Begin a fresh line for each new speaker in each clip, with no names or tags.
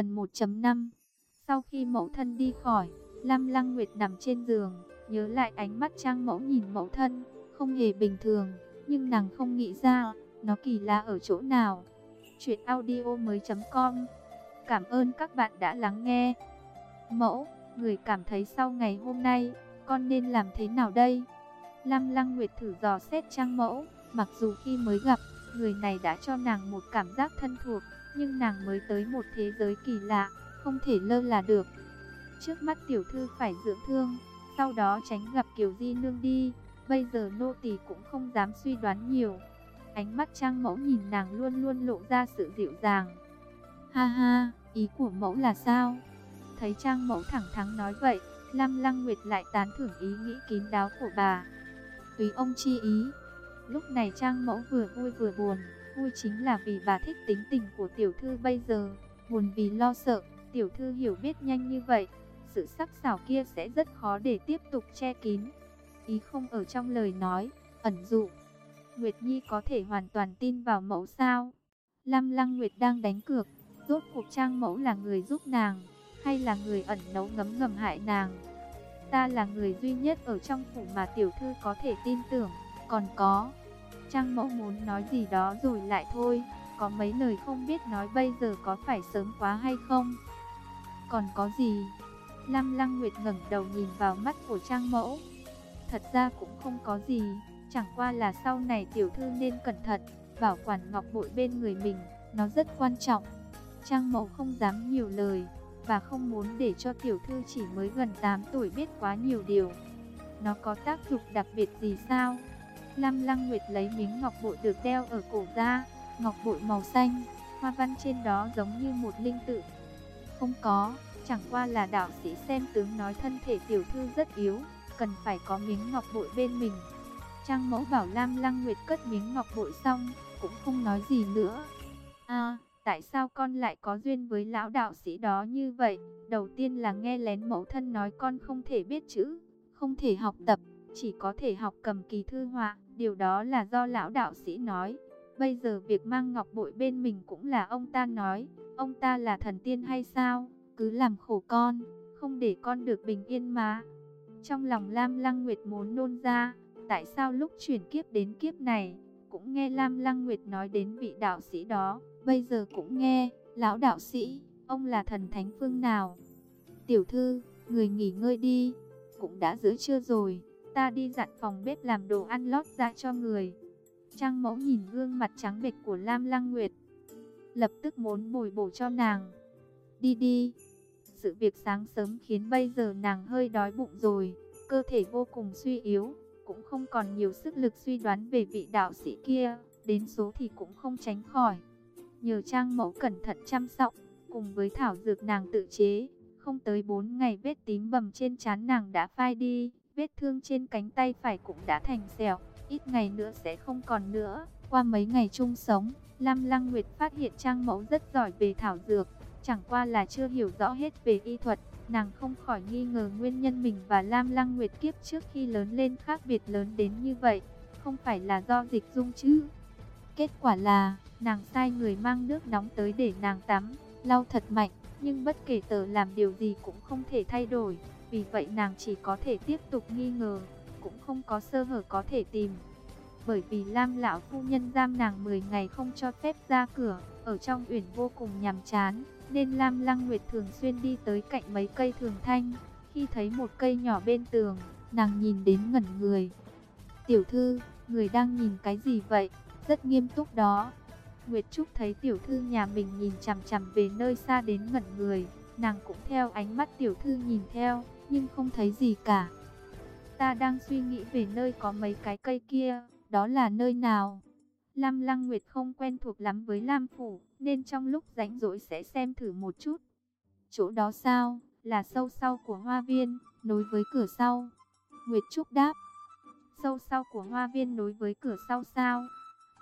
Phần 1.5 Sau khi mẫu thân đi khỏi, Lam Lăng Nguyệt nằm trên giường, nhớ lại ánh mắt Trang Mẫu nhìn mẫu thân, không hề bình thường, nhưng nàng không nghĩ ra, nó kỳ lạ ở chỗ nào. Chuyện audio mới.com Cảm ơn các bạn đã lắng nghe. Mẫu, người cảm thấy sau ngày hôm nay, con nên làm thế nào đây? Lam Lăng Nguyệt thử dò xét Trang Mẫu, mặc dù khi mới gặp, người này đã cho nàng một cảm giác thân thuộc, nhưng nàng mới tới một thế giới kỳ lạ, không thể lơ là được. Trước mắt tiểu thư phải dưỡng thương, sau đó tránh gặp Kiều Di Nương đi, bây giờ nô tỳ cũng không dám suy đoán nhiều. Ánh mắt Trang Mẫu nhìn nàng luôn luôn lộ ra sự dịu dàng. Ha ha, ý của mẫu là sao? Thấy Trang Mẫu thẳng thắn nói vậy, Lam Lăng Nguyệt lại tán thưởng ý nghĩ kín đáo của bà. Tùy ông chi ý. Lúc này Trang Mẫu vừa vui vừa buồn, vui chính là vì bà thích tính tình của tiểu thư bây giờ, buồn vì lo sợ, tiểu thư hiểu biết nhanh như vậy, sự sắc sảo kia sẽ rất khó để tiếp tục che kín. Ý không ở trong lời nói, ẩn dụ. Nguyệt Nhi có thể hoàn toàn tin vào mẫu sao? Lam Lăng Nguyệt đang đánh cược, rốt cuộc Trang Mẫu là người giúp nàng, hay là người ẩn nấu ngấm ngầm hại nàng? Ta là người duy nhất ở trong phủ mà tiểu thư có thể tin tưởng, còn có. Trang Mẫu muốn nói gì đó rồi lại thôi, có mấy lời không biết nói bây giờ có phải sớm quá hay không? Còn có gì? Lam Lăng Nguyệt ngẩng đầu nhìn vào mắt của Trang Mẫu. Thật ra cũng không có gì, chẳng qua là sau này tiểu thư nên cẩn thận, bảo quản ngọc bội bên người mình, nó rất quan trọng. Trang Mẫu không dám nhiều lời, và không muốn để cho tiểu thư chỉ mới gần 8 tuổi biết quá nhiều điều. Nó có tác dụng đặc biệt gì sao? Lam Lăng Nguyệt lấy miếng ngọc bội được đeo ở cổ ra, ngọc bội màu xanh, hoa văn trên đó giống như một linh tự. Không có, chẳng qua là đạo sĩ xem tướng nói thân thể tiểu thư rất yếu, cần phải có miếng ngọc bội bên mình. Trang mẫu bảo Lam Lăng Nguyệt cất miếng ngọc bội xong, cũng không nói gì nữa. À, tại sao con lại có duyên với lão đạo sĩ đó như vậy? Đầu tiên là nghe lén mẫu thân nói con không thể biết chữ, không thể học tập, chỉ có thể học cầm kỳ thư họa. Điều đó là do lão đạo sĩ nói. Bây giờ việc mang ngọc bội bên mình cũng là ông ta nói. Ông ta là thần tiên hay sao? Cứ làm khổ con, không để con được bình yên mà. Trong lòng Lam Lăng Nguyệt muốn nôn ra, tại sao lúc chuyển kiếp đến kiếp này, cũng nghe Lam Lăng Nguyệt nói đến vị đạo sĩ đó, bây giờ cũng nghe, lão đạo sĩ, ông là thần thánh phương nào? Tiểu thư, người nghỉ ngơi đi, cũng đã giữa trưa rồi, ta đi dặn phòng bếp làm đồ ăn lót ra cho người. Trang mẫu nhìn gương mặt trắng bệch của Lam Lăng Nguyệt, lập tức muốn bồi bổ cho nàng. Đi đi. Sự việc sáng sớm khiến bây giờ nàng hơi đói bụng rồi, cơ thể vô cùng suy yếu, cũng không còn nhiều sức lực suy đoán về vị đạo sĩ kia, đến số thì cũng không tránh khỏi. Nhờ trang mẫu cẩn thận chăm sóc, cùng với thảo dược nàng tự chế, không tới 4 ngày vết tím bầm trên trán nàng đã phai đi, vết thương trên cánh tay phải cũng đã thành sẹo, ít ngày nữa sẽ không còn nữa. Qua mấy ngày chung sống, Lam Lăng Nguyệt phát hiện trang mẫu rất giỏi về thảo dược, chẳng qua là chưa hiểu rõ hết về y thuật. Nàng không khỏi nghi ngờ nguyên nhân mình và Lam Lăng Nguyệt kiếp trước khi lớn lên khác biệt lớn đến như vậy, không phải là do dịch dung chứ. Kết quả là, nàng sai người mang nước nóng tới để nàng tắm, lau thật mạnh, nhưng bất kể tờ làm điều gì cũng không thể thay đổi, vì vậy nàng chỉ có thể tiếp tục nghi ngờ, cũng không có sơ hở có thể tìm. Bởi vì Lam lão phu nhân giam nàng 10 ngày không cho phép ra cửa, ở trong uyển vô cùng nhàm chán, nên Lam Lăng Nguyệt thường xuyên đi tới cạnh mấy cây thường thanh. Khi thấy một cây nhỏ bên tường, nàng nhìn đến ngẩn người. Tiểu thư, người đang nhìn cái gì vậy? Rất nghiêm túc đó. Nguyệt Trúc thấy tiểu thư nhà mình nhìn chằm chằm về nơi xa đến ngẩn người. Nàng cũng theo ánh mắt tiểu thư nhìn theo, nhưng không thấy gì cả. Ta đang suy nghĩ về nơi có mấy cái cây kia, đó là nơi nào? Lam Lăng Nguyệt không quen thuộc lắm với Lam Phủ, nên trong lúc rảnh rỗi sẽ xem thử một chút. Chỗ đó sao, là sâu sau của hoa viên, nối với cửa sau. Nguyệt Trúc đáp, sâu sau của hoa viên nối với cửa sau sao?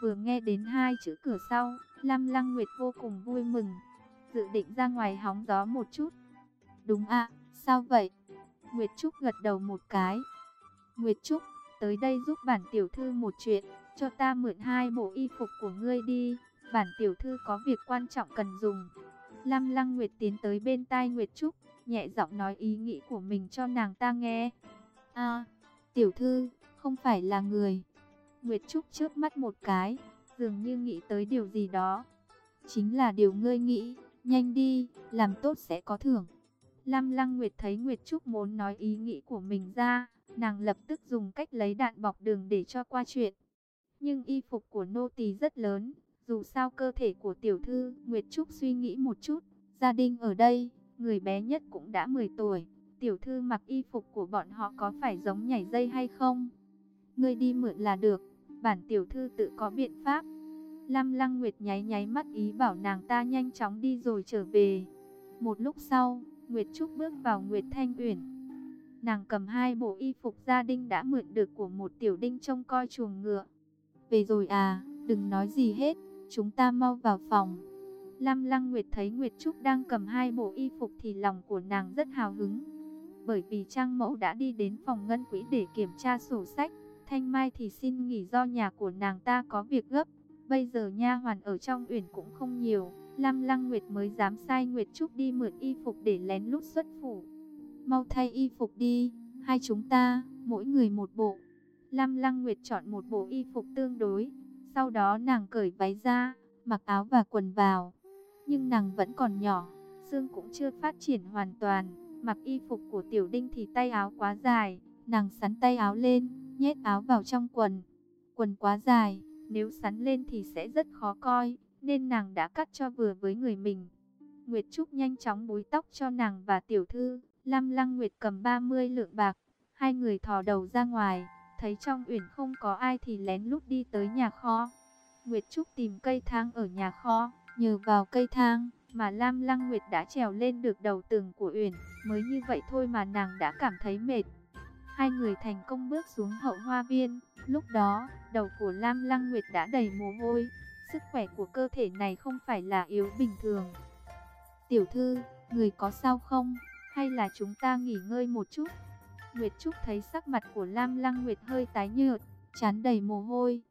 Vừa nghe đến hai chữ cửa sau, Lam Lăng Nguyệt vô cùng vui mừng, dự định ra ngoài hóng gió một chút. Đúng ạ, sao vậy? Nguyệt Trúc gật đầu một cái. Nguyệt Trúc, tới đây giúp bản tiểu thư một chuyện, cho ta mượn hai bộ y phục của ngươi đi, bản tiểu thư có việc quan trọng cần dùng. Lam Lăng Nguyệt tiến tới bên tai Nguyệt Trúc, nhẹ giọng nói ý nghĩ của mình cho nàng ta nghe. A, tiểu thư, không phải là người. Nguyệt Trúc chớp mắt một cái, dường như nghĩ tới điều gì đó. Chính là điều ngươi nghĩ, nhanh đi, làm tốt sẽ có thưởng. Lam Lăng Nguyệt thấy Nguyệt Trúc muốn nói ý nghĩ của mình ra, nàng lập tức dùng cách lấy đạn bọc đường để cho qua chuyện. Nhưng y phục của nô tỳ rất lớn, dù sao cơ thể của tiểu thư, Nguyệt Trúc suy nghĩ một chút, gia đình ở đây, người bé nhất cũng đã 10 tuổi, tiểu thư mặc y phục của bọn họ có phải giống nhảy dây hay không? Ngươi đi mượn là được, bản tiểu thư tự có biện pháp. Lam Lăng Nguyệt nháy nháy mắt ý bảo nàng ta nhanh chóng đi rồi trở về. Một lúc sau, Nguyệt Trúc bước vào Nguyệt Thanh Uyển. Nàng cầm hai bộ y phục gia đình đã mượn được của một tiểu đinh trông coi chuồng ngựa. Về rồi à, đừng nói gì hết, chúng ta mau vào phòng. Lam Lăng Nguyệt thấy Nguyệt Trúc đang cầm hai bộ y phục thì lòng của nàng rất hào hứng. Bởi vì Trang Mẫu đã đi đến phòng ngân quỹ để kiểm tra sổ sách, Thanh Mai thì xin nghỉ do nhà của nàng ta có việc gấp. Bây giờ nha hoàn ở trong uyển cũng không nhiều, Lam Lăng Nguyệt mới dám sai Nguyệt Trúc đi mượn y phục để lén lút xuất phủ. Mau thay y phục đi, hai chúng ta, mỗi người một bộ. Lam Lăng Nguyệt chọn một bộ y phục tương đối, sau đó nàng cởi váy ra, mặc áo và quần vào. Nhưng nàng vẫn còn nhỏ, xương cũng chưa phát triển hoàn toàn, mặc y phục của tiểu đinh thì tay áo quá dài, nàng sắn tay áo lên, nhét áo vào trong quần. Quần quá dài, nếu sắn lên thì sẽ rất khó coi, nên nàng đã cắt cho vừa với người mình. Nguyệt Trúc nhanh chóng búi tóc cho nàng và tiểu thư, Lam Lăng Nguyệt cầm 30 lượng bạc, hai người thò đầu ra ngoài, thấy trong uyển không có ai thì lén lút đi tới nhà kho. Nguyệt Trúc tìm cây thang ở nhà kho, nhờ vào cây thang mà Lam Lăng Nguyệt đã trèo lên được đầu tường của uyển, mới như vậy thôi mà nàng đã cảm thấy mệt. Hai người thành công bước xuống hậu hoa viên, lúc đó, đầu của Lam Lăng Nguyệt đã đầy mồ hôi, sức khỏe của cơ thể này không phải là yếu bình thường. Tiểu thư, người có sao không? Hay là chúng ta nghỉ ngơi một chút? Nguyệt Trúc thấy sắc mặt của Lam Lăng Nguyệt hơi tái nhợt, chán đầy mồ hôi.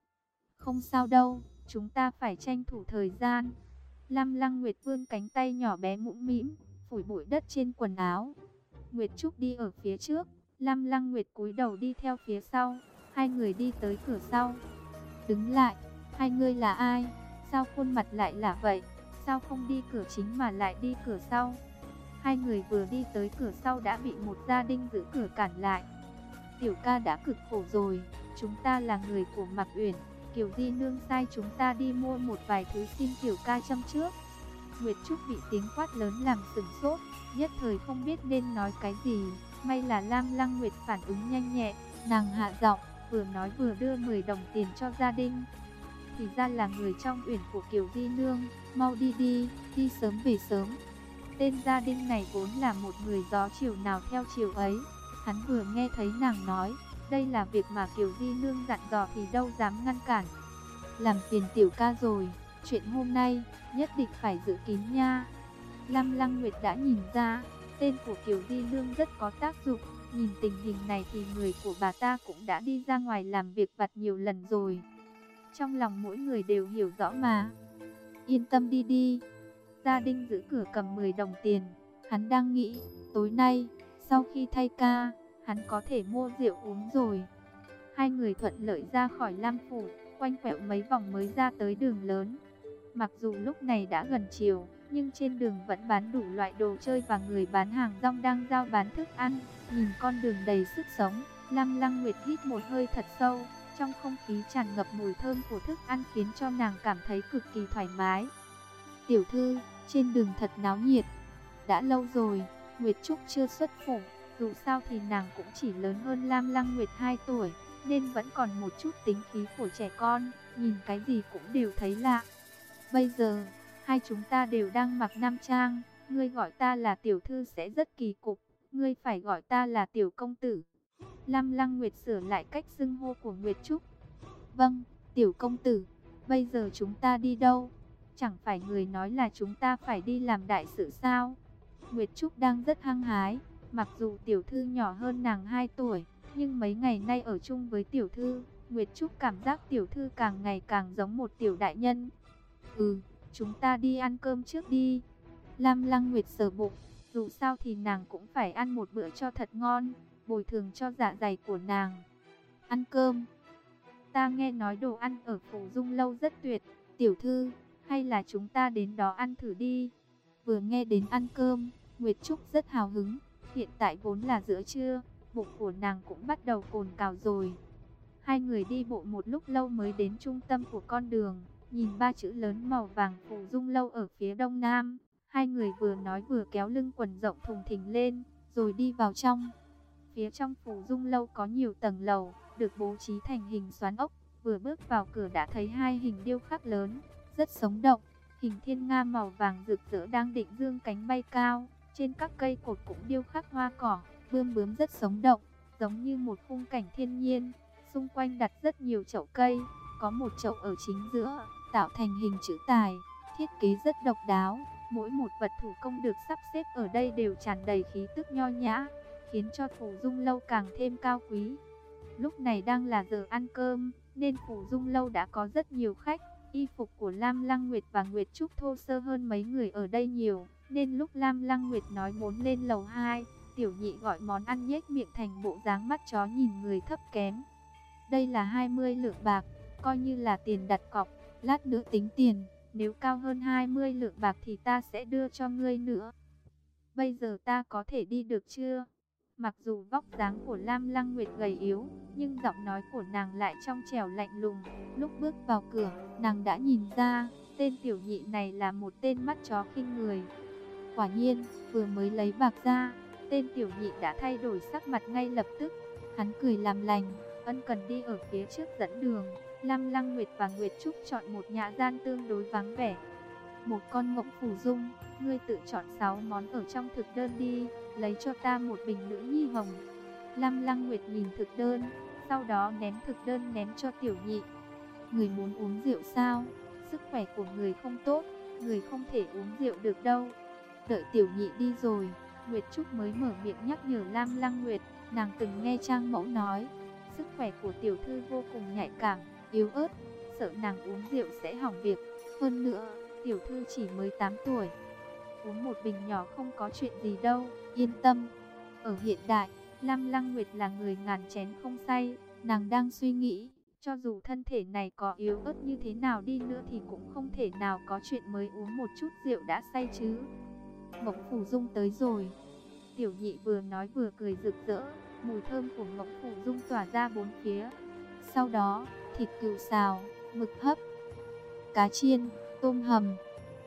Không sao đâu, chúng ta phải tranh thủ thời gian. Lam Lăng Nguyệt vươn cánh tay nhỏ bé mũm mĩm, phủi bụi đất trên quần áo. Nguyệt Trúc đi ở phía trước, Lam Lăng Nguyệt cúi đầu đi theo phía sau, hai người đi tới cửa sau. Đứng lại, hai người là ai? Sao khuôn mặt lại là vậy? Sao không đi cửa chính mà lại đi cửa sau? Hai người vừa đi tới cửa sau đã bị một gia đình giữ cửa cản lại. Tiểu ca đã cực khổ rồi, chúng ta là người của Mạc Uyển, Kiều Di Nương sai chúng ta đi mua một vài thứ xin Tiểu ca chăm trước. Nguyệt Trúc bị tiếng quát lớn làm sửng sốt, nhất thời không biết nên nói cái gì. May là Lam Lăng Nguyệt phản ứng nhanh nhẹ, nàng hạ giọng, vừa nói vừa đưa 10 đồng tiền cho gia đình. Thì ra là người trong uyển của Kiều Di Nương, mau đi đi, đi sớm về sớm. Tên gia đình này vốn là một người gió chiều nào theo chiều ấy. Hắn vừa nghe thấy nàng nói, đây là việc mà Kiều Di Nương dặn dò thì đâu dám ngăn cản. Làm phiền tiểu ca rồi, chuyện hôm nay, nhất định phải giữ kín nha. Lam Lăng Nguyệt đã nhìn ra, tên của Kiều Di Nương rất có tác dụng. Nhìn tình hình này thì người của bà ta cũng đã đi ra ngoài làm việc vặt nhiều lần rồi. Trong lòng mỗi người đều hiểu rõ mà. Yên tâm đi đi. Gia đình giữ cửa cầm 10 đồng tiền. Hắn đang nghĩ, tối nay, sau khi thay ca, hắn có thể mua rượu uống rồi. Hai người thuận lợi ra khỏi Lam Phủ, quanh quẹo mấy vòng mới ra tới đường lớn. Mặc dù lúc này đã gần chiều, nhưng trên đường vẫn bán đủ loại đồ chơi và người bán hàng rong đang giao bán thức ăn. Nhìn con đường đầy sức sống, Lam Lăng Nguyệt hít một hơi thật sâu, trong không khí tràn ngập mùi thơm của thức ăn khiến cho nàng cảm thấy cực kỳ thoải mái. Tiểu thư, trên đường thật náo nhiệt. Đã lâu rồi, Nguyệt Trúc chưa xuất phủ, dù sao thì nàng cũng chỉ lớn hơn Lam Lăng Nguyệt 2 tuổi, nên vẫn còn một chút tính khí của trẻ con, nhìn cái gì cũng đều thấy lạ. Bây giờ, hai chúng ta đều đang mặc nam trang, ngươi gọi ta là tiểu thư sẽ rất kỳ cục, ngươi phải gọi ta là tiểu công tử. Lam Lăng Nguyệt sửa lại cách xưng hô của Nguyệt Trúc. Vâng, tiểu công tử, bây giờ chúng ta đi đâu? Chẳng phải người nói là chúng ta phải đi làm đại sự sao? Nguyệt Trúc đang rất hăng hái, mặc dù tiểu thư nhỏ hơn nàng 2 tuổi, nhưng mấy ngày nay ở chung với tiểu thư, Nguyệt Trúc cảm giác tiểu thư càng ngày càng giống một tiểu đại nhân. Ừ, chúng ta đi ăn cơm trước đi. Lam Lăng Nguyệt sờ bụng, dù sao thì nàng cũng phải ăn một bữa cho thật ngon, bồi thường cho dạ dày của nàng. Ăn cơm. Ta nghe nói đồ ăn ở Phủ Dung Lâu rất tuyệt, tiểu thư, hay là chúng ta đến đó ăn thử đi. Vừa nghe đến ăn cơm, Nguyệt Trúc rất hào hứng, hiện tại vốn là giữa trưa, bụng của nàng cũng bắt đầu cồn cào rồi. Hai người đi bộ một lúc lâu mới đến trung tâm của con đường, nhìn ba chữ lớn màu vàng Phủ Dung Lâu ở phía đông nam. Hai người vừa nói vừa kéo lưng quần rộng thùng thình lên, rồi đi vào trong. Phía trong Phủ Dung Lâu có nhiều tầng lầu, được bố trí thành hình xoắn ốc. Vừa bước vào cửa đã thấy hai hình điêu khắc lớn, rất sống động. Hình thiên nga màu vàng rực rỡ đang định dương cánh bay cao. Trên các cây cột cũng điêu khắc hoa cỏ, bươm bướm rất sống động, giống như một khung cảnh thiên nhiên. Xung quanh đặt rất nhiều chậu cây, có một chậu ở chính giữa, tạo thành hình chữ tài, thiết kế rất độc đáo. Mỗi một vật thủ công được sắp xếp ở đây đều tràn đầy khí tức nho nhã, khiến cho phủ dung lâu càng thêm cao quý. Lúc này đang là giờ ăn cơm, nên phủ dung lâu đã có rất nhiều khách. Y phục của Lam Lăng Nguyệt và Nguyệt Trúc thô sơ hơn mấy người ở đây nhiều, nên lúc Lam Lăng Nguyệt nói muốn lên lầu 2, tiểu nhị gọi món ăn nhếch miệng thành bộ dáng mắt chó nhìn người thấp kém. Đây là 20 lượng bạc, coi như là tiền đặt cọc, lát nữa tính tiền, nếu cao hơn 20 lượng bạc thì ta sẽ đưa cho ngươi nữa. Bây giờ ta có thể đi được chưa? Mặc dù vóc dáng của Lam Lăng Nguyệt gầy yếu, nhưng giọng nói của nàng lại trong trẻo lạnh lùng. Lúc bước vào cửa, nàng đã nhìn ra, tên tiểu nhị này là một tên mắt chó khinh người. Quả nhiên, vừa mới lấy bạc ra, tên tiểu nhị đã thay đổi sắc mặt ngay lập tức. Hắn cười làm lành, ân cần đi ở phía trước dẫn đường. Lam Lăng Nguyệt và Nguyệt Trúc chọn một nhà gian tương đối vắng vẻ. Một con ngỗng phủ dung, ngươi tự chọn 6 món ở trong thực đơn đi, lấy cho ta một bình nữ nhi hồng. Lam Lăng Nguyệt nhìn thực đơn, sau đó ném thực đơn ném cho tiểu nhị. Người muốn uống rượu sao? Sức khỏe của người không tốt, người không thể uống rượu được đâu. Đợi tiểu nhị đi rồi, Nguyệt Trúc mới mở miệng nhắc nhở Lam Lăng Nguyệt, nàng từng nghe Trang Mẫu nói, sức khỏe của tiểu thư vô cùng nhạy cảm, yếu ớt, sợ nàng uống rượu sẽ hỏng việc. Hơn nữa, tiểu thư chỉ mới 8 tuổi. Uống một bình nhỏ không có chuyện gì đâu, yên tâm. Ở hiện đại, Lam Lăng Nguyệt là người ngàn chén không say, nàng đang suy nghĩ, cho dù thân thể này có yếu ớt như thế nào đi nữa thì cũng không thể nào có chuyện mới uống một chút rượu đã say chứ. Ngọc Phủ Dung tới rồi. Tiểu nhị vừa nói vừa cười rực rỡ, mùi thơm của Ngọc Phủ Dung tỏa ra bốn phía. Sau đó, thịt cừu xào, mực hấp, cá chiên, tôm hầm.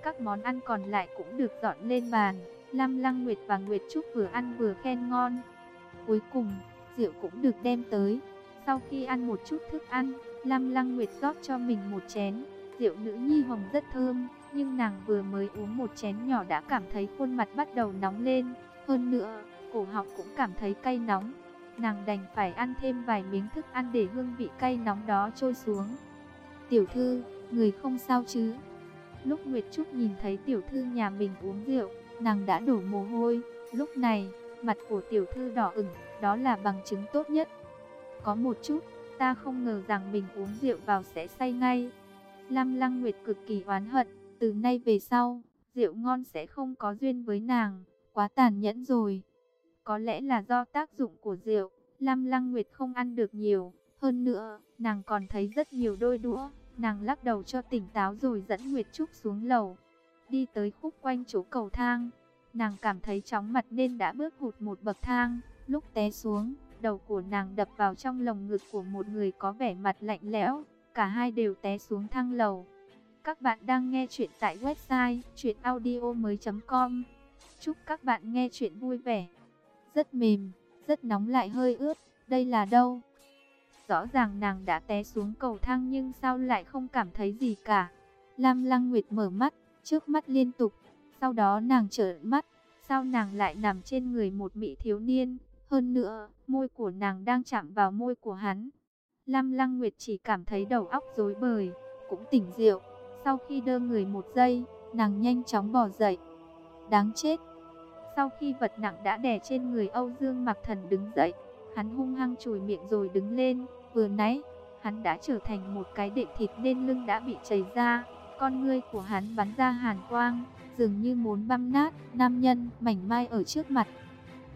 Các món ăn còn lại cũng được dọn lên bàn. Lam Lăng Nguyệt và Nguyệt Trúc vừa ăn vừa khen ngon. Cuối cùng, rượu cũng được đem tới. Sau khi ăn một chút thức ăn, Lam Lăng Nguyệt rót cho mình một chén. Rượu nữ nhi hồng rất thơm, nhưng nàng vừa mới uống một chén nhỏ đã cảm thấy khuôn mặt bắt đầu nóng lên. Hơn nữa, cổ họng cũng cảm thấy cay nóng. Nàng đành phải ăn thêm vài miếng thức ăn để hương vị cay nóng đó trôi xuống. Tiểu thư, người không sao chứ? Lúc Nguyệt Trúc nhìn thấy tiểu thư nhà mình uống rượu, nàng đã đổ mồ hôi. Lúc này, mặt của tiểu thư đỏ ửng, đó là bằng chứng tốt nhất. Có một chút, ta không ngờ rằng mình uống rượu vào sẽ say ngay. Lam Lăng Nguyệt cực kỳ oán hận, từ nay về sau, rượu ngon sẽ không có duyên với nàng, quá tàn nhẫn rồi. Có lẽ là do tác dụng của rượu, Lam Lăng Nguyệt không ăn được nhiều, hơn nữa, nàng còn thấy rất nhiều đôi đũa. Nàng lắc đầu cho tỉnh táo rồi dẫn Nguyệt Trúc xuống lầu. Đi tới khúc quanh chỗ cầu thang. Nàng cảm thấy chóng mặt nên đã bước hụt một bậc thang. Lúc té xuống, đầu của nàng đập vào trong lồng ngực của một người có vẻ mặt lạnh lẽo. Cả hai đều té xuống thang lầu. Các bạn đang nghe chuyện tại website chuyenaudio.com Chúc các bạn nghe chuyện vui vẻ. Rất mềm, rất nóng lại hơi ướt. Đây là đâu? Rõ ràng nàng đã té xuống cầu thang nhưng sao lại không cảm thấy gì cả. Lam Lăng Nguyệt mở mắt, trước mắt liên tục. Sau đó nàng trở mắt, sao nàng lại nằm trên người một mỹ thiếu niên. Hơn nữa, môi của nàng đang chạm vào môi của hắn. Lam Lăng Nguyệt chỉ cảm thấy đầu óc rối bời, cũng tỉnh rượu. Sau khi đơ người một giây, nàng nhanh chóng bò dậy. Đáng chết! Sau khi vật nặng đã đè trên người Âu Dương Mặc Thần đứng dậy, hắn hung hăng chùi miệng rồi đứng lên. Vừa nãy, hắn đã trở thành một cái đệm thịt nên lưng đã bị chảy ra, Con ngươi của hắn bắn ra hàn quang, dường như muốn băm nát nam nhân mảnh mai ở trước mặt.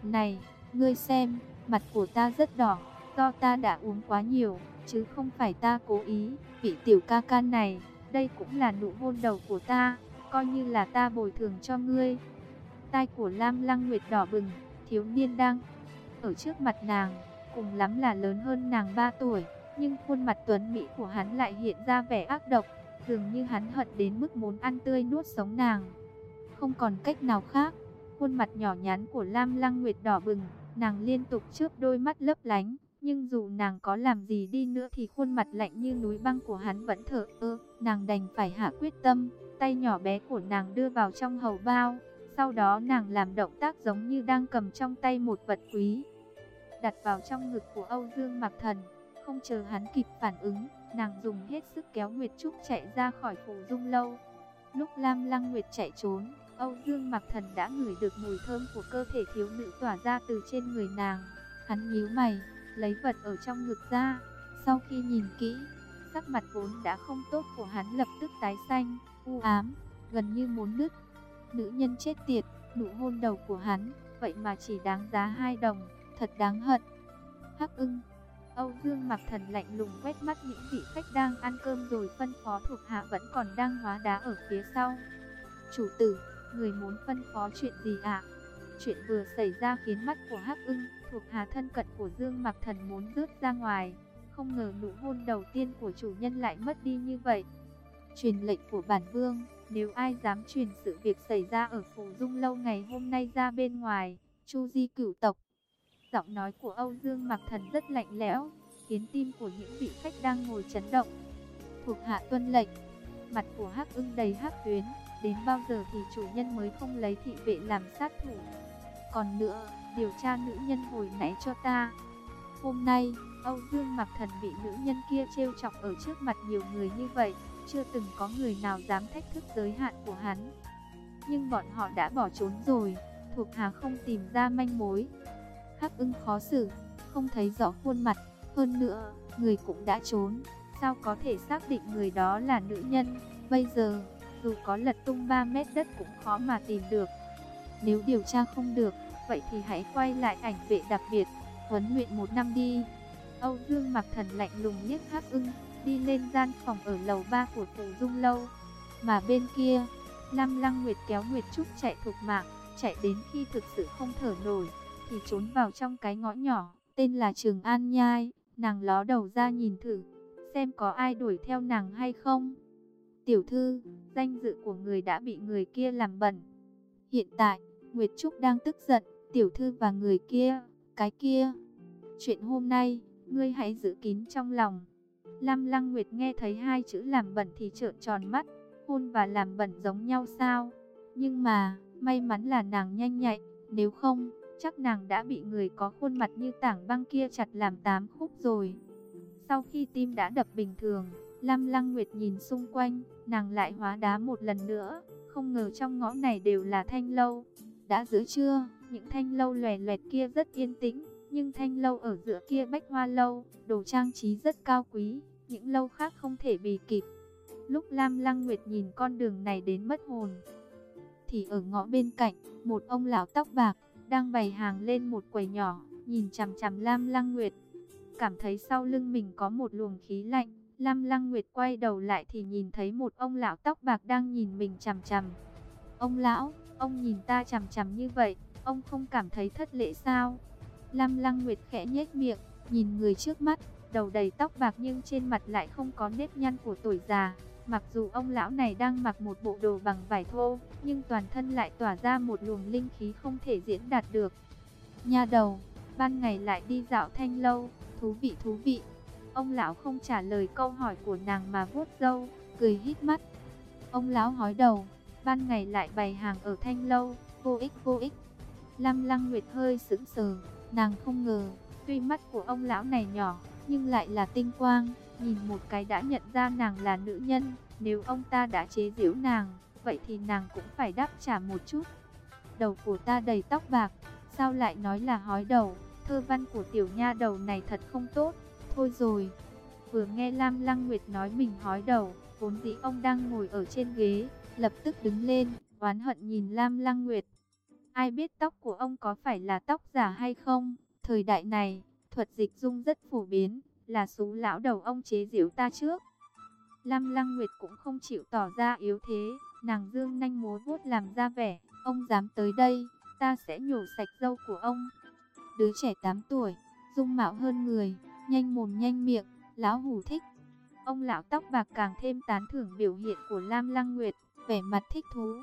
Này, ngươi xem, mặt của ta rất đỏ, do ta đã uống quá nhiều, chứ không phải ta cố ý. Vị tiểu ca ca này, đây cũng là nụ hôn đầu của ta, coi như là ta bồi thường cho ngươi. Tai của Lam Lăng Nguyệt đỏ bừng, thiếu niên đang ở trước mặt nàng, cùng lắm là lớn hơn nàng 3 tuổi, nhưng khuôn mặt tuấn mỹ của hắn lại hiện ra vẻ ác độc, dường như hắn hận đến mức muốn ăn tươi nuốt sống nàng. Không còn cách nào khác, khuôn mặt nhỏ nhắn của Lam Lăng Nguyệt đỏ bừng, nàng liên tục chớp đôi mắt lấp lánh, nhưng dù nàng có làm gì đi nữa thì khuôn mặt lạnh như núi băng của hắn vẫn thở ơ, nàng đành phải hạ quyết tâm, tay nhỏ bé của nàng đưa vào trong hầu bao, sau đó nàng làm động tác giống như đang cầm trong tay một vật quý, đặt vào trong ngực của Âu Dương Mạc Thần. Không chờ hắn kịp phản ứng, nàng dùng hết sức kéo Nguyệt Trúc chạy ra khỏi phủ dung lâu. Lúc Lam Lăng Nguyệt chạy trốn, Âu Dương Mạc Thần đã ngửi được mùi thơm của cơ thể thiếu nữ tỏa ra từ trên người nàng. Hắn nhíu mày, lấy vật ở trong ngực ra. Sau khi nhìn kỹ, sắc mặt vốn đã không tốt của hắn lập tức tái xanh, u ám, gần như muốn nứt. Nữ nhân chết tiệt, nụ hôn đầu của hắn, vậy mà chỉ đáng giá hai đồng, thật đáng hận. Hắc ưng Âu Dương Mặc Thần lạnh lùng quét mắt những vị khách đang ăn cơm rồi phân phó thuộc hạ vẫn còn đang hóa đá ở phía sau. Chủ tử, người muốn phân phó chuyện gì ạ? Chuyện vừa xảy ra khiến mắt của Hắc Ưng, thuộc hạ thân cận của Dương Mặc Thần muốn rớt ra ngoài. Không ngờ nụ hôn đầu tiên của chủ nhân lại mất đi như vậy. Truyền lệnh của bản vương, nếu ai dám truyền sự việc xảy ra ở phủ dung lâu ngày hôm nay ra bên ngoài, Chu Di cửu tộc Giọng nói của Âu Dương Mặc Thần rất lạnh lẽo, khiến tim của những vị khách đang ngồi chấn động. Thuộc hạ tuân lệnh, mặt của Hắc Ưng đầy hắc tuyến, đến bao giờ thì chủ nhân mới không lấy thị vệ làm sát thủ. Còn nữa, điều tra nữ nhân hồi nãy cho ta. Hôm nay, Âu Dương Mặc Thần bị nữ nhân kia trêu chọc ở trước mặt nhiều người như vậy, chưa từng có người nào dám thách thức giới hạn của hắn. Nhưng bọn họ đã bỏ trốn rồi, thuộc hạ không tìm ra manh mối, Hắc ưng khó xử, không thấy rõ khuôn mặt, hơn nữa, người cũng đã trốn, sao có thể xác định người đó là nữ nhân, bây giờ, dù có lật tung 3 mét đất cũng khó mà tìm được. Nếu điều tra không được, vậy thì hãy quay lại ảnh vệ đặc biệt, huấn luyện một năm đi. Âu Dương mặc thần lạnh lùng liếc Hắc ưng, đi lên gian phòng ở lầu 3 của phủ dung lâu. Mà bên kia, Lam Lăng Nguyệt kéo Nguyệt Trúc chạy thục mạng, chạy đến khi thực sự không thở nổi thì trốn vào trong cái ngõ nhỏ, tên là Trường An Nhai. Nàng ló đầu ra nhìn thử, xem có ai đuổi theo nàng hay không. Tiểu thư, danh dự của người đã bị người kia làm bẩn. Hiện tại, Nguyệt Trúc đang tức giận, tiểu thư và người kia, cái kia. Chuyện hôm nay, ngươi hãy giữ kín trong lòng. Lam Lăng Nguyệt nghe thấy hai chữ làm bẩn thì trợn tròn mắt, hôn và làm bẩn giống nhau sao? Nhưng mà, may mắn là nàng nhanh nhạy, nếu không, chắc nàng đã bị người có khuôn mặt như tảng băng kia chặt làm tám khúc rồi. Sau khi tim đã đập bình thường, Lam Lăng Nguyệt nhìn xung quanh, nàng lại hóa đá một lần nữa, không ngờ trong ngõ này đều là thanh lâu. Đã giữa trưa, những thanh lâu lòe loẹt kia rất yên tĩnh, nhưng thanh lâu ở giữa kia bách hoa lâu, đồ trang trí rất cao quý, những lâu khác không thể bì kịp. Lúc Lam Lăng Nguyệt nhìn con đường này đến mất hồn, thì ở ngõ bên cạnh, một ông lão tóc bạc, đang bày hàng lên một quầy nhỏ, nhìn chằm chằm Lam Lăng Nguyệt. Cảm thấy sau lưng mình có một luồng khí lạnh, Lam Lăng Nguyệt quay đầu lại thì nhìn thấy một ông lão tóc bạc đang nhìn mình chằm chằm. Ông lão, ông nhìn ta chằm chằm như vậy, ông không cảm thấy thất lễ sao? Lam Lăng Nguyệt khẽ nhếch miệng, nhìn người trước mắt, đầu đầy tóc bạc nhưng trên mặt lại không có nếp nhăn của tuổi già. Mặc dù ông lão này đang mặc một bộ đồ bằng vải thô, nhưng toàn thân lại tỏa ra một luồng linh khí không thể diễn đạt được. Nha đầu, ban ngày lại đi dạo thanh lâu, thú vị thú vị. Ông lão không trả lời câu hỏi của nàng mà vuốt râu, cười hít mắt. Ông lão hói đầu, ban ngày lại bày hàng ở thanh lâu, vô ích vô ích. Lam Lăng Nguyệt hơi sững sờ, nàng không ngờ, tuy mắt của ông lão này nhỏ, nhưng lại là tinh quang nhìn một cái đã nhận ra nàng là nữ nhân, nếu ông ta đã chế giễu nàng, vậy thì nàng cũng phải đáp trả một chút. Đầu của ta đầy tóc bạc, sao lại nói là hói đầu, thơ văn của tiểu nha đầu này thật không tốt, thôi rồi. Vừa nghe Lam Lăng Nguyệt nói mình hói đầu, Vốn dĩ ông đang ngồi ở trên ghế, lập tức đứng lên, oán hận nhìn Lam Lăng Nguyệt. Ai biết tóc của ông có phải là tóc giả hay không? Thời đại này, thuật dịch dung rất phổ biến, là số lão đầu ông chế giễu ta trước. Lam Lăng Nguyệt cũng không chịu tỏ ra yếu thế, nàng dương nhanh múa vuốt làm ra vẻ, ông dám tới đây, ta sẽ nhổ sạch dâu của ông. Đứa trẻ 8 tuổi, dung mạo hơn người, nhanh mồm nhanh miệng, lão hủ thích. Ông lão tóc bạc càng thêm tán thưởng biểu hiện của Lam Lăng Nguyệt, vẻ mặt thích thú.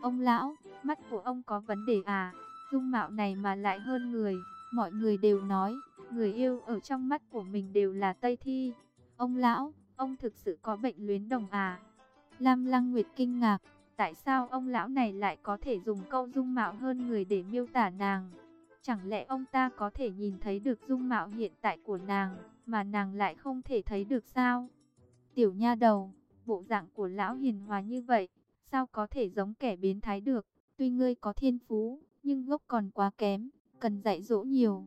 Ông lão, mắt của ông có vấn đề à? Dung mạo này mà lại hơn người, mọi người đều nói, người yêu ở trong mắt của mình đều là Tây Thi. Ông lão, ông thực sự có bệnh luyến đồng à? Lam Lăng Nguyệt kinh ngạc, tại sao ông lão này lại có thể dùng câu dung mạo hơn người để miêu tả nàng? Chẳng lẽ ông ta có thể nhìn thấy được dung mạo hiện tại của nàng, mà nàng lại không thể thấy được sao? Tiểu nha đầu, bộ dạng của lão hiền hòa như vậy, sao có thể giống kẻ biến thái được? Tuy ngươi có thiên phú, nhưng gốc còn quá kém, cần dạy dỗ nhiều.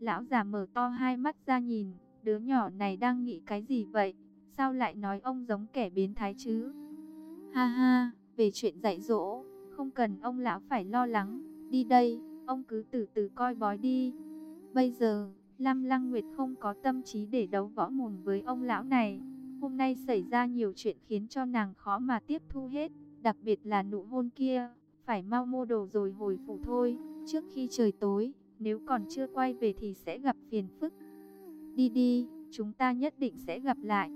Lão già mở to hai mắt ra nhìn, đứa nhỏ này đang nghĩ cái gì vậy? Sao lại nói ông giống kẻ biến thái chứ? Ha ha, về chuyện dạy dỗ, không cần ông lão phải lo lắng, đi đây, ông cứ từ từ coi bói đi. Bây giờ, Lam Lăng Nguyệt không có tâm trí để đấu võ mồm với ông lão này. Hôm nay xảy ra nhiều chuyện khiến cho nàng khó mà tiếp thu hết, đặc biệt là nụ hôn kia, phải mau mua đồ rồi hồi phủ thôi, trước khi trời tối, nếu còn chưa quay về thì sẽ gặp phiền phức. Đi đi, chúng ta nhất định sẽ gặp lại.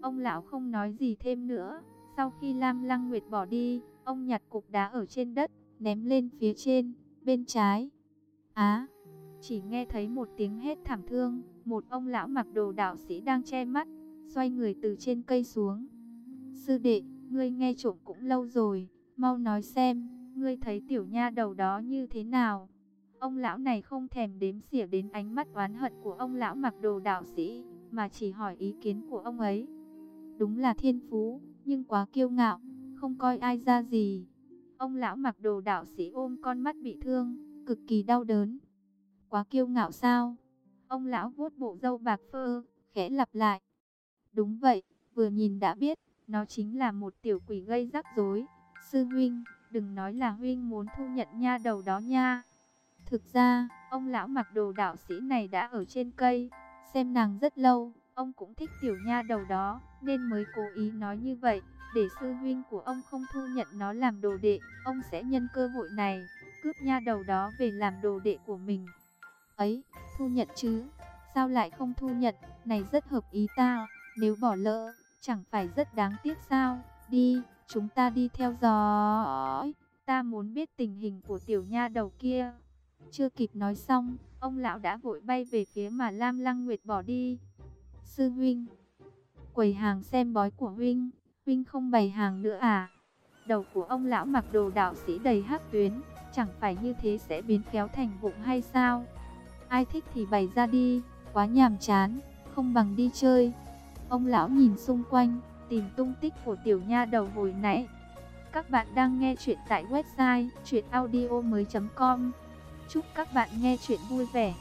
Ông lão không nói gì thêm nữa, sau khi Lam Lăng Nguyệt bỏ đi, ông nhặt cục đá ở trên đất, ném lên phía trên, bên trái. Á, chỉ nghe thấy một tiếng hét thảm thương, một ông lão mặc đồ đạo sĩ đang che mắt, xoay người từ trên cây xuống. Sư đệ, ngươi nghe trộm cũng lâu rồi, mau nói xem, ngươi thấy tiểu nha đầu đó như thế nào? Ông lão này không thèm đếm xỉa đến ánh mắt oán hận của ông lão mặc đồ đạo sĩ, mà chỉ hỏi ý kiến của ông ấy. Đúng là thiên phú, nhưng quá kiêu ngạo, không coi ai ra gì. Ông lão mặc đồ đạo sĩ ôm con mắt bị thương, cực kỳ đau đớn. Quá kiêu ngạo sao? Ông lão vuốt bộ râu bạc phơ, khẽ lặp lại. Đúng vậy, vừa nhìn đã biết, nó chính là một tiểu quỷ gây rắc rối. Sư huynh, đừng nói là huynh muốn thu nhận nha đầu đó nha. Thực ra, ông lão mặc đồ đạo sĩ này đã ở trên cây, xem nàng rất lâu, ông cũng thích tiểu nha đầu đó, nên mới cố ý nói như vậy, để sư huynh của ông không thu nhận nó làm đồ đệ, ông sẽ nhân cơ hội này, cướp nha đầu đó về làm đồ đệ của mình. Ấy, thu nhận chứ, sao lại không thu nhận, này rất hợp ý ta, nếu bỏ lỡ, chẳng phải rất đáng tiếc sao, đi, chúng ta đi theo dõi, ta muốn biết tình hình của tiểu nha đầu kia. Chưa kịp nói xong, ông lão đã vội bay về phía mà Lam Lăng Nguyệt bỏ đi. Sư huynh, quầy hàng xem bói của huynh, huynh không bày hàng nữa à? Đầu của ông lão mặc đồ đạo sĩ đầy hắc tuyến, chẳng phải như thế sẽ biến kéo thành vụng hay sao? Ai thích thì bày ra đi, quá nhàm chán, không bằng đi chơi. Ông lão nhìn xung quanh, tìm tung tích của tiểu nha đầu hồi nãy. Các bạn đang nghe chuyện tại website chuyenaudio.com Chúc các bạn nghe chuyện vui vẻ.